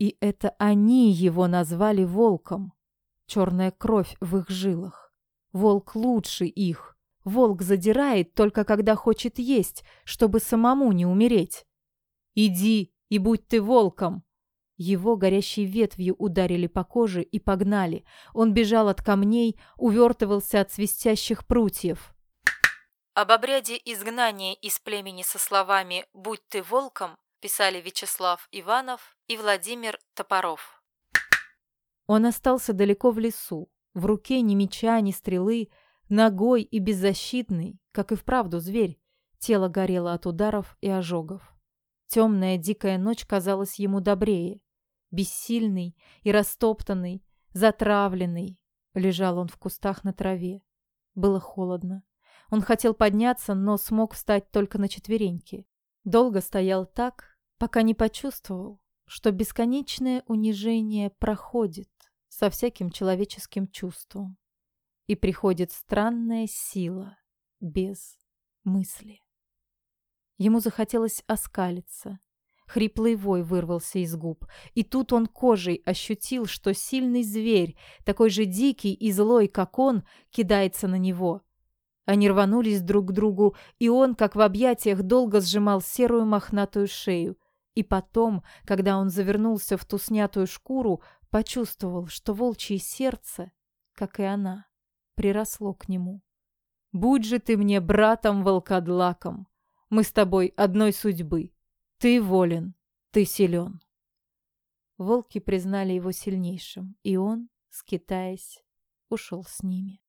И это они его назвали волком. Черная кровь в их жилах. Волк лучше их. Волк задирает только когда хочет есть, чтобы самому не умереть. «Иди и будь ты волком!» Его горящей ветвью ударили по коже и погнали. Он бежал от камней, увертывался от свистящих прутьев. Об обряде изгнания из племени со словами «Будь ты волком» писали Вячеслав Иванов и Владимир Топоров. Он остался далеко в лесу, в руке ни меча, ни стрелы, ногой и беззащитный, как и вправду зверь. Тело горело от ударов и ожогов. Темная дикая ночь казалась ему добрее. Бессильный и растоптанный, затравленный, лежал он в кустах на траве. Было холодно. Он хотел подняться, но смог встать только на четвереньки. Долго стоял так, пока не почувствовал, что бесконечное унижение проходит со всяким человеческим чувством, и приходит странная сила без мысли. Ему захотелось оскалиться. Хриплый вой вырвался из губ, и тут он кожей ощутил, что сильный зверь, такой же дикий и злой, как он, кидается на него. Они рванулись друг к другу, и он, как в объятиях, долго сжимал серую мохнатую шею, и потом, когда он завернулся в ту снятую шкуру, почувствовал, что волчье сердце, как и она, приросло к нему. «Будь же ты мне братом-волкодлаком! Мы с тобой одной судьбы. Ты волен, ты силен!» Волки признали его сильнейшим, и он, скитаясь, ушел с ними.